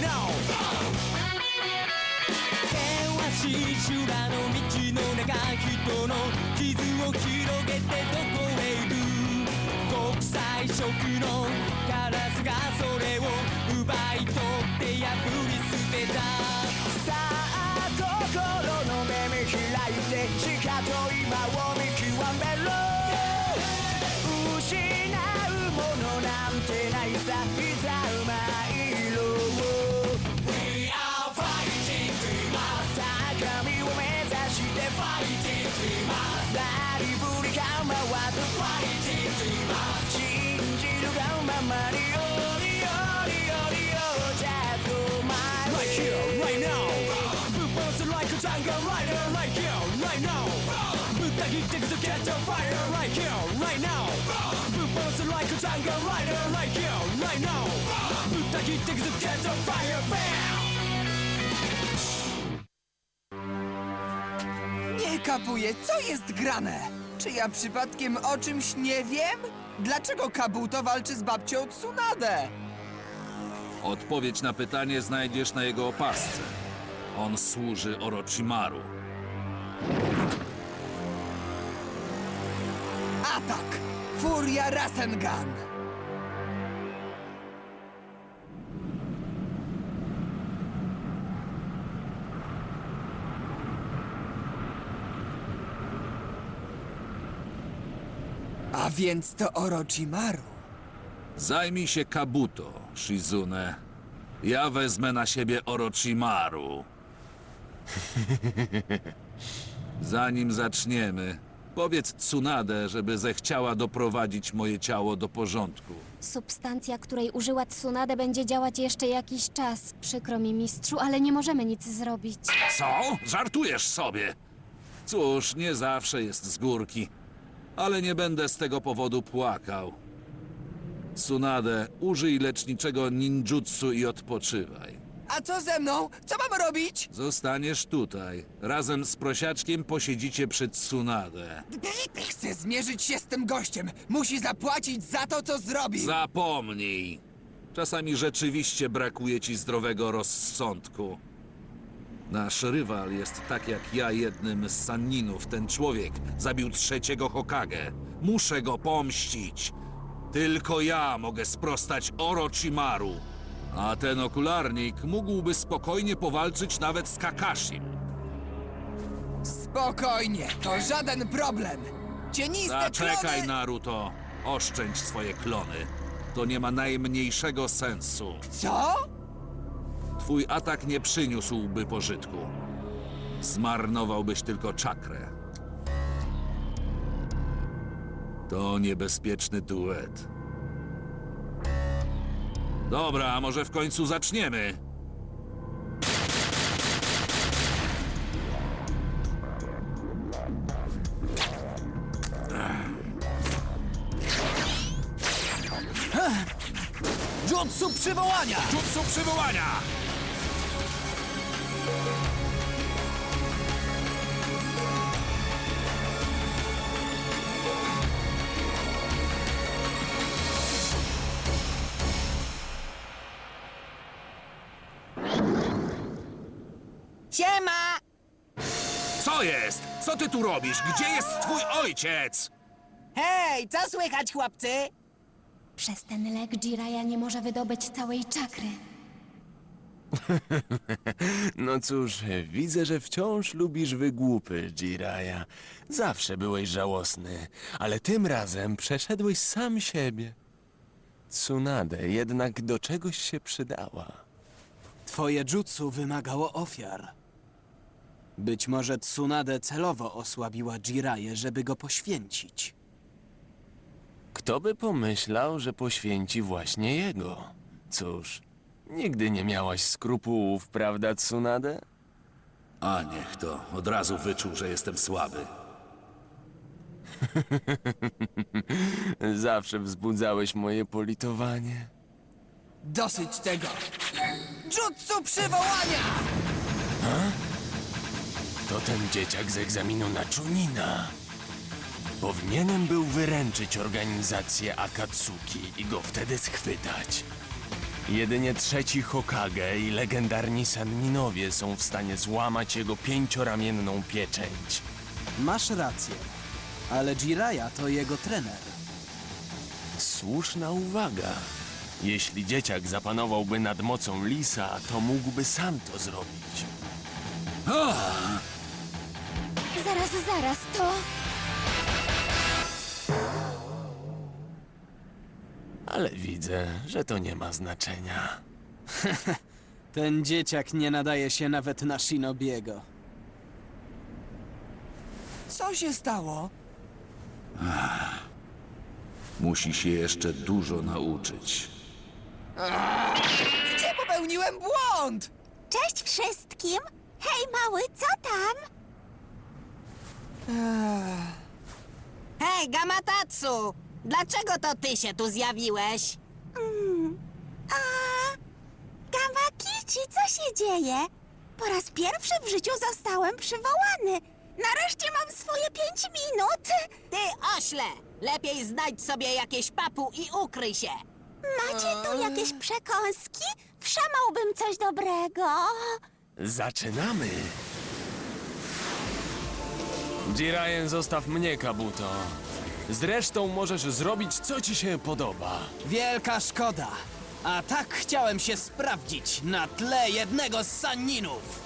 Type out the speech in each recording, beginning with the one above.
now. 険しい修羅の道の中人の傷を広げてどこへ行く国際色のカラスがそれを奪い取って破り捨てたさあ心の目見開いてしかと今を見 to fire right here, right now. Like a tango rider right here, right now. To fire, bam! Nie kapuję, co jest grane? Czy ja przypadkiem o czymś nie wiem? Dlaczego Kabuto walczy z babcią Tsunadę? Odpowiedź na pytanie znajdziesz na jego opasce. On służy Orochimaru. Atak! Furia Rasengan! A więc to Orochimaru. Zajmij się Kabuto, Shizune. Ja wezmę na siebie Orochimaru. Zanim zaczniemy, powiedz Tsunade, żeby zechciała doprowadzić moje ciało do porządku. Substancja, której użyła Tsunade, będzie działać jeszcze jakiś czas. Przykro mi, mistrzu, ale nie możemy nic zrobić. Co? Żartujesz sobie? Cóż, nie zawsze jest z górki, ale nie będę z tego powodu płakał. Tsunade, użyj leczniczego ninjutsu i odpoczywaj. A co ze mną? Co mam robić? Zostaniesz tutaj. Razem z prosiaczkiem posiedzicie przy Tsunade. Chcę zmierzyć się z tym gościem. Musi zapłacić za to, co zrobił. Zapomnij! Czasami rzeczywiście brakuje ci zdrowego rozsądku. Nasz rywal jest tak jak ja jednym z Sanninów. Ten człowiek zabił trzeciego Hokage. Muszę go pomścić. Tylko ja mogę sprostać Orochimaru. A ten okularnik mógłby spokojnie powalczyć nawet z Kakashim. Spokojnie, to żaden problem. Cieniste Zaczekaj, klony... Naruto. Oszczędź swoje klony. To nie ma najmniejszego sensu. Co? Twój atak nie przyniósłby pożytku. Zmarnowałbyś tylko czakrę. To niebezpieczny duet. Dobra, może w końcu zaczniemy. Jutsu przywołania! Jutsu przywołania! Co jest? Co ty tu robisz? Gdzie jest twój ojciec? Hej, co słychać, chłopcy? Przez ten lek Jiraya nie może wydobyć całej czakry. No cóż, widzę, że wciąż lubisz wygłupy, Jiraya. Zawsze byłeś żałosny, ale tym razem przeszedłeś sam siebie. Tsunade jednak do czegoś się przydała. Twoje jutsu wymagało ofiar. Być może Tsunade celowo osłabiła Jiraję, żeby go poświęcić. Kto by pomyślał, że poświęci właśnie jego? Cóż, nigdy nie miałaś skrupułów, prawda, Tsunade? A niech to. Od razu wyczuł, że jestem słaby. Zawsze wzbudzałeś moje politowanie. Dosyć tego! Jutsu przywołania! To ten dzieciak z egzaminu na Chunina. Powinienem był wyręczyć organizację Akatsuki i go wtedy schwytać. Jedynie trzeci Hokage i legendarni Sanninowie są w stanie złamać jego pięcioramienną pieczęć. Masz rację, ale Jiraiya to jego trener. Słuszna uwaga. Jeśli dzieciak zapanowałby nad mocą lisa, to mógłby sam to zrobić. Zaraz, zaraz, to... Ale widzę, że to nie ma znaczenia. Ten dzieciak nie nadaje się nawet na Shinobiego. Co się stało? Musi się jeszcze dużo nauczyć. Gdzie popełniłem błąd? Cześć wszystkim! Hej, mały, co tam? Hej, Gamatatsu! Dlaczego to ty się tu zjawiłeś? A... Gamakichi, co się dzieje? Po raz pierwszy w życiu zostałem przywołany. Nareszcie mam swoje pięć minut. Ty ośle! Lepiej znajdź sobie jakieś papu i ukryj się! Macie tu jakieś przekąski? Wszamałbym coś dobrego. Zaczynamy! Jirayen, zostaw mnie, Kabuto. Zresztą możesz zrobić, co ci się podoba. Wielka szkoda. A tak chciałem się sprawdzić na tle jednego z Sanninów.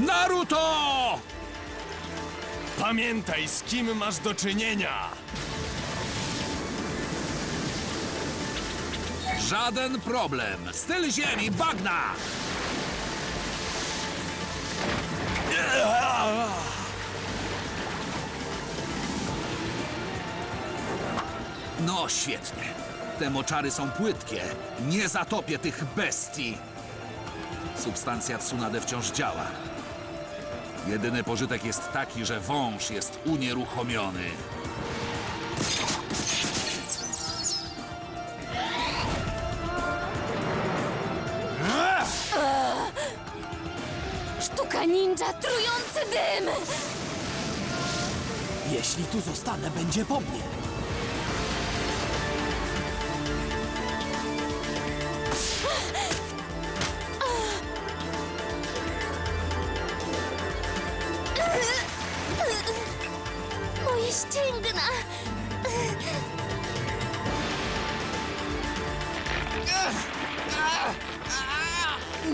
Naruto! Pamiętaj, z kim masz do czynienia! Żaden problem. Styl ziemi, bagna! No świetnie. Te moczary są płytkie. Nie zatopię tych bestii. Substancja Tsunade wciąż działa. Jedyny pożytek jest taki, że wąż jest unieruchomiony. Sztuka ninja, trujący dym! Jeśli tu zostanę, będzie po mnie. Ścięgna!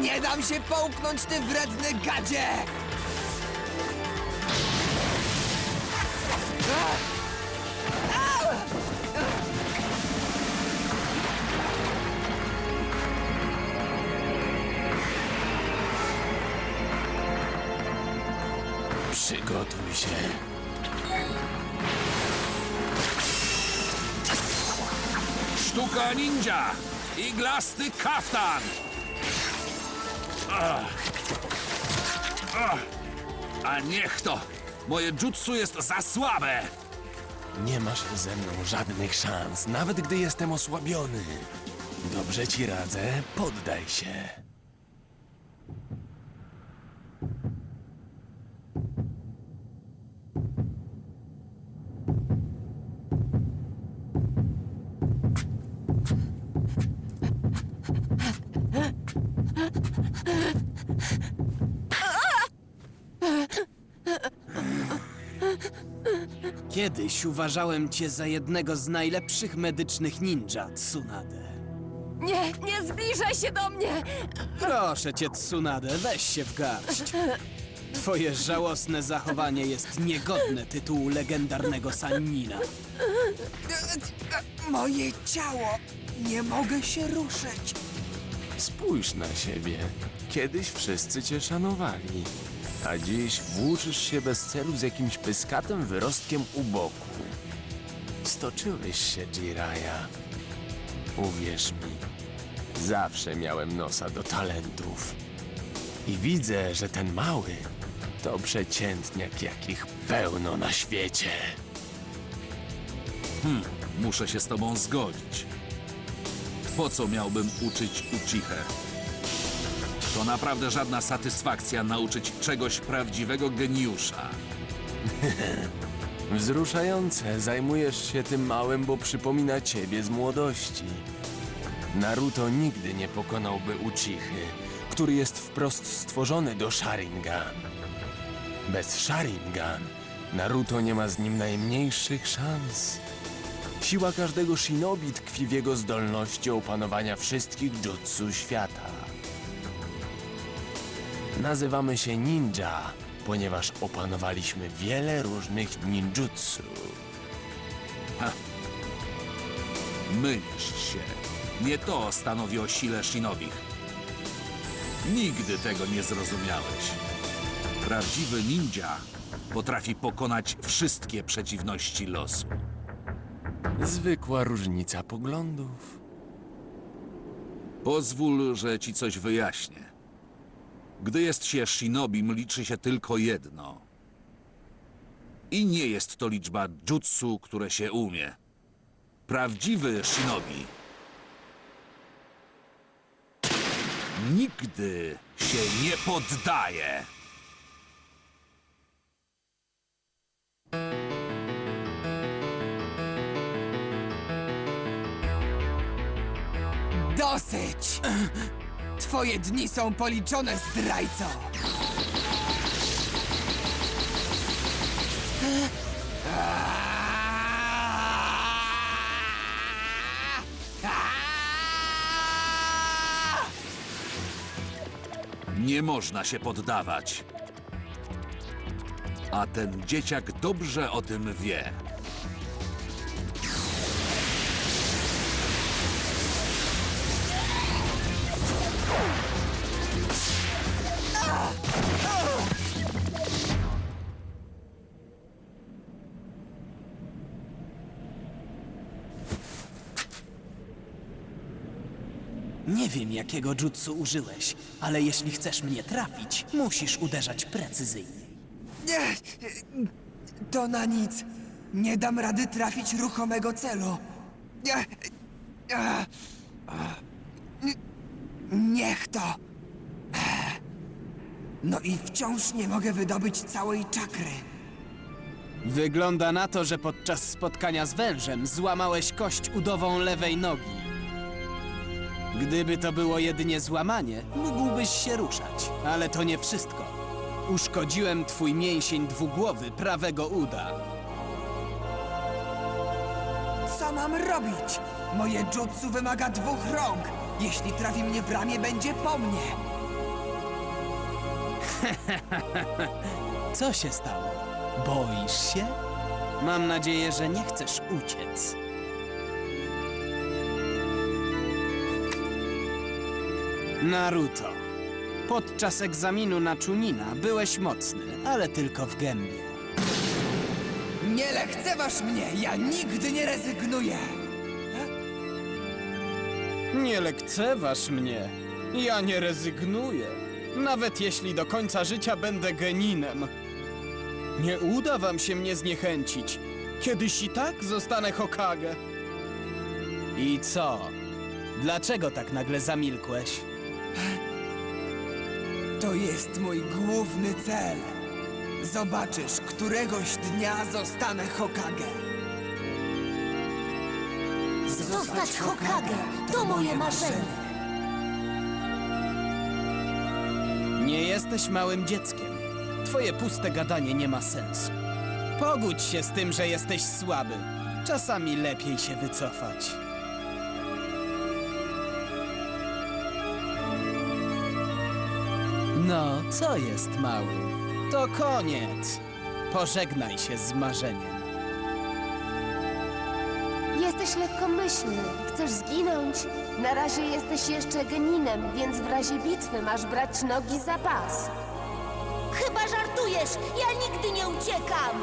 Nie dam się połknąć, ty wredny gadzie! Przygotuj się. Sztuka ninja! Iglasty kaftan! A niech to! Moje jutsu jest za słabe! Nie masz ze mną żadnych szans, nawet gdy jestem osłabiony. Dobrze ci radzę, poddaj się. Kiedyś uważałem cię za jednego z najlepszych medycznych ninja, Tsunade. Nie, nie zbliżaj się do mnie! Proszę cię, Tsunade, weź się w garść. Twoje żałosne zachowanie jest niegodne tytułu legendarnego Sannina. Moje ciało! Nie mogę się ruszyć. Spójrz na siebie. Kiedyś wszyscy cię szanowali. A dziś włóczysz się bez celu z jakimś pyskatym wyrostkiem u boku. Stoczyłeś się, Jiraya. Uwierz mi, zawsze miałem nosa do talentów. I widzę, że ten mały to przeciętniak, jakich pełno na świecie. Muszę się z tobą zgodzić. Po co miałbym uczyć Uchichę? To naprawdę żadna satysfakcja nauczyć czegoś prawdziwego geniusza. Wzruszające, zajmujesz się tym małym, bo przypomina ciebie z młodości. Naruto nigdy nie pokonałby Uchichy, który jest wprost stworzony do Sharingan. Bez Sharingan Naruto nie ma z nim najmniejszych szans. Siła każdego shinobi tkwi w jego zdolności opanowania wszystkich jutsu świata. Nazywamy się ninja, ponieważ opanowaliśmy wiele różnych ninjutsu. Mylisz się. Nie to stanowi o sile shinobich. Nigdy tego nie zrozumiałeś. Prawdziwy ninja potrafi pokonać wszystkie przeciwności losu. Zwykła różnica poglądów. Pozwól, że ci coś wyjaśnię. Gdy jest się shinobim, liczy się tylko jedno. I nie jest to liczba jutsu, które się umie. Prawdziwy shinobi nigdy się nie poddaje. Dosyć! Twoje dni są policzone, zdrajco! Nie można się poddawać. A ten dzieciak dobrze o tym wie. Nie wiem, jakiego jutsu użyłeś, ale jeśli chcesz mnie trafić, musisz uderzać precyzyjnie. Nie! To na nic. Nie dam rady trafić ruchomego celu. Nie- Niech to. No i wciąż nie mogę wydobyć całej czakry. Wygląda na to, że podczas spotkania z wężem złamałeś kość udową lewej nogi. Gdyby to było jedynie złamanie, mógłbyś się ruszać, ale to nie wszystko. Uszkodziłem twój mięsień dwugłowy prawego uda. Co mam robić? Moje jutsu wymaga dwóch rąk. Jeśli trafi mnie w ramię, będzie po mnie. Co się stało? Boisz się? Mam nadzieję, że nie chcesz uciec. Naruto. Podczas egzaminu na Chunina byłeś mocny, ale tylko w gębie. Nie lekceważ mnie, ja nigdy nie rezygnuję. Nie lekceważ mnie. Ja nie rezygnuję. Nawet jeśli do końca życia będę geninem. Nie uda wam się mnie zniechęcić. Kiedyś i tak zostanę Hokage. I co? Dlaczego tak nagle zamilkłeś? To jest mój główny cel. Zobaczysz, któregoś dnia zostanę Hokage. Zostać Hokage to moje marzenie. Nie jesteś małym dzieckiem. Twoje puste gadanie nie ma sensu. Pogódź się z tym, że jesteś słaby. Czasami lepiej się wycofać. No, co jest mały? To koniec. Pożegnaj się z marzeniem. Jesteś lekkomyślny. Chcesz zginąć? Na razie jesteś jeszcze geninem, więc w razie bitwy masz brać nogi za pas. Chyba żartujesz, ja nigdy nie uciekam.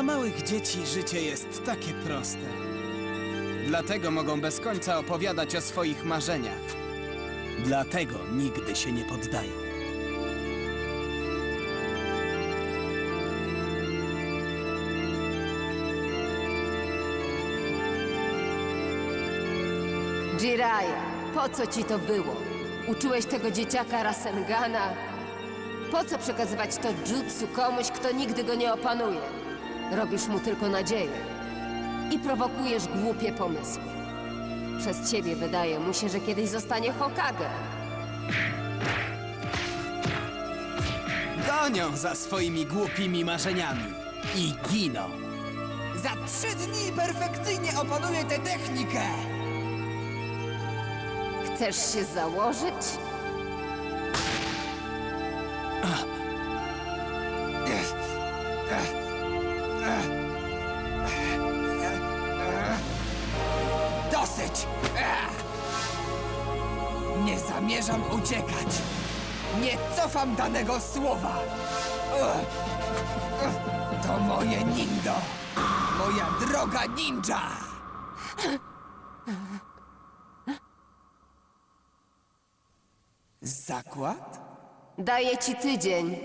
Dla małych dzieci życie jest takie proste. Dlatego mogą bez końca opowiadać o swoich marzeniach. Dlatego nigdy się nie poddają. Jiraya, po co ci to było? Uczyłeś tego dzieciaka Rasengana? Po co przekazywać to jutsu komuś, kto nigdy go nie opanuje? Robisz mu tylko nadzieję. I prowokujesz głupie pomysły. Przez ciebie wydaje mu się, że kiedyś zostanie Hokage. Gonią za swoimi głupimi marzeniami i giną. Za trzy dni perfekcyjnie opanuję tę technikę! Chcesz się założyć? Zamierzam uciekać! Nie cofam danego słowa! To moje nindo! Moja droga ninja! Zakład? Daję ci tydzień.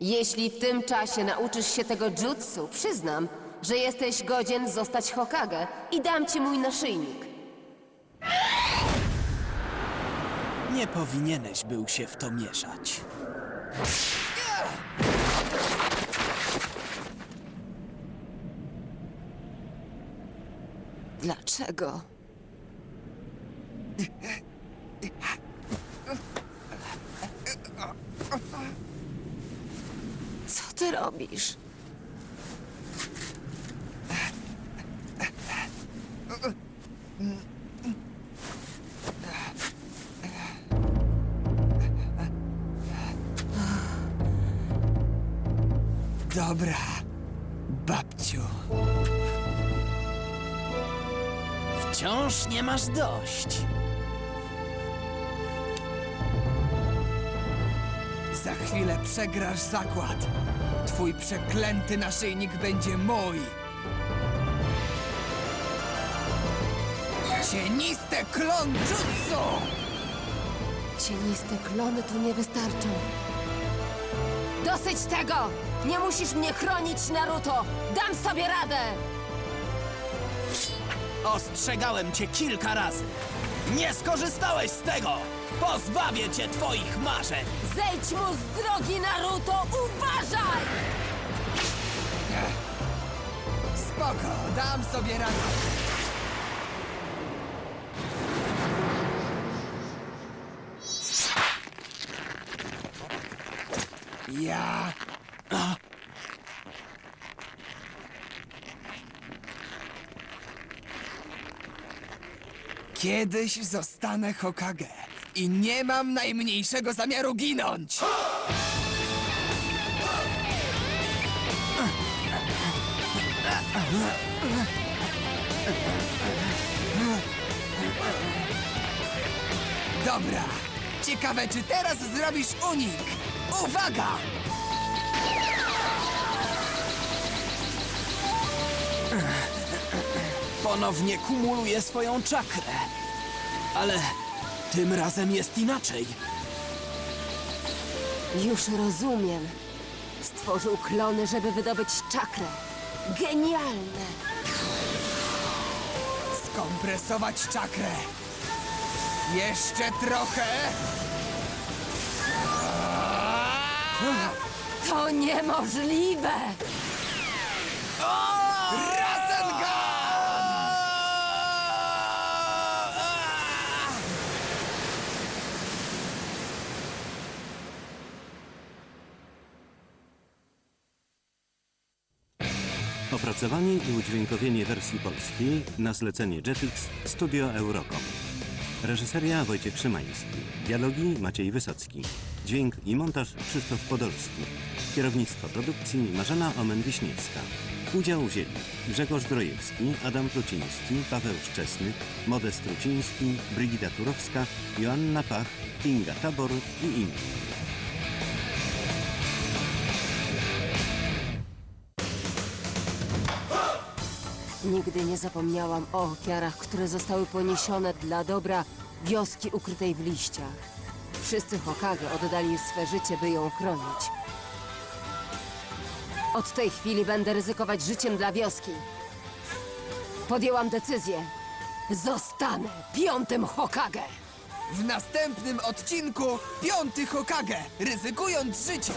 Jeśli w tym czasie nauczysz się tego jutsu, przyznam, że jesteś godzien zostać Hokage i dam ci mój naszyjnik. Nie powinieneś był się w to mieszać. Dlaczego? Co ty robisz? Babciu. Wciąż nie masz dość. Za chwilę przegrasz zakład. Twój przeklęty naszyjnik będzie mój. Cieniste klon jutsu! Cieniste klony tu nie wystarczą. Dosyć tego! Nie musisz mnie chronić, Naruto! Dam sobie radę! Ostrzegałem cię kilka razy. Nie skorzystałeś z tego! Pozbawię cię twoich marzeń! Zejdź mu z drogi, Naruto! Uważaj! Spoko, dam sobie radę. Ja... Kiedyś zostanę Hokage i nie mam najmniejszego zamiaru ginąć! Dobra, ciekawe czy teraz zrobisz unik. Uwaga! Ponownie kumuluje swoją czakrę. Ale tym razem jest inaczej. Już rozumiem. Stworzył klony, żeby wydobyć czakrę. Genialne! Skompresować czakrę. Jeszcze trochę. To niemożliwe! Opracowanie i udźwiękowienie wersji polskiej na zlecenie Jetix Studio Eurocom. Reżyseria Wojciech Szymański. Dialogi Maciej Wysocki. Dźwięk i montaż Krzysztof Podolski. Kierownictwo produkcji Marzena Omen-Wiśniewska. Udział wzięli Grzegorz Drojewski, Adam Pluciński, Paweł Szczesny, Modest Truciński, Brygida Turowska, Joanna Pach, Kinga Tabor i inni. Nigdy nie zapomniałam o ofiarach, które zostały poniesione dla dobra wioski ukrytej w liściach. Wszyscy Hokage oddali swe życie, by ją chronić. Od tej chwili będę ryzykować życiem dla wioski. Podjęłam decyzję. Zostanę piątym Hokage! W następnym odcinku piąty Hokage, ryzykując życie.